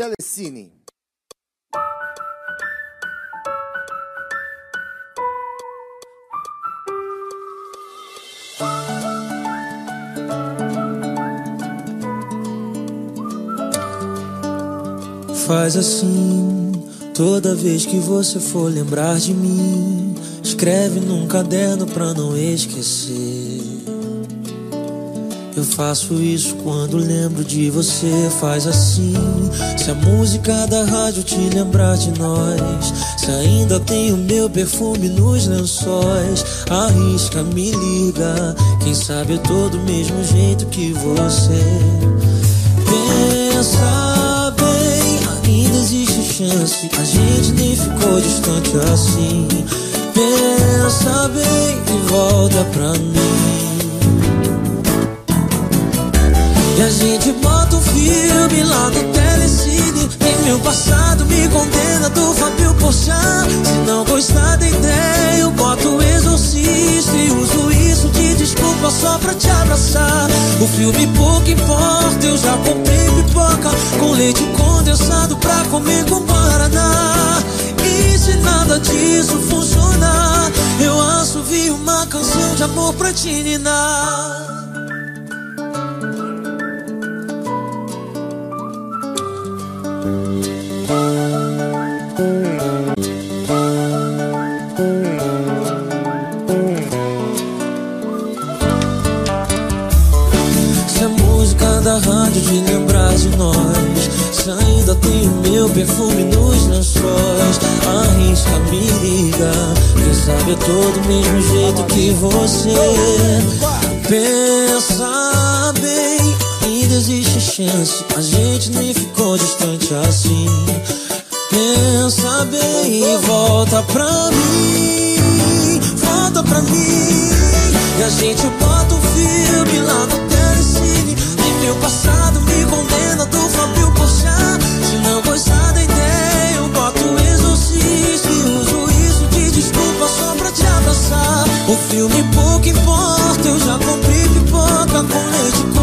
Telecine. Faz assim, toda vez que você for lembrar de mim, escreve num caderno pra não esquecer. Eu faço isso quando lembro de você. Faz assim. Se a música da rádio te lembrar de nós, se ainda tem o meu perfume nos lençóis, arrisca, me liga. Quem sabe eu tô do mesmo jeito que você. Pensa bem, ainda existe chance. A gente nem ficou distante assim. Pensa bem e volta pra mim. Gente bota um filme lá no telecine. Em meu passado me condena do Fábio Pochá Se não gostar da ideia eu boto o exorcista E uso isso de desculpa só pra te abraçar. O filme pouco importa, eu já comprei pipoca Com leite condensado pra comer com Guaraná. E se nada disso funcionar Eu assovio uma canção de amor pra te ninar Se a música da rádio te lembrar de nós. Se ainda tem o meu perfume nos lençóis. Arrisca, me liga Quem sabe eu tô do mesmo jeito que você. Pensa A gente nem ficou distante assim. Pensa bem e volta pra mim. Volta pra mim. E a gente bota um filme lá no telecine. E meu passado me condena do Fábio Pochá Se não gostar da ideia eu boto o exorcista E uso isso de desculpa só pra te abraçar. O filme pouco importa, eu já comprei pipoca Com leite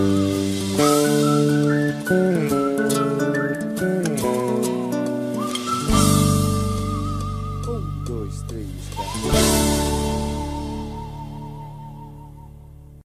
Um, dois, três, quatro.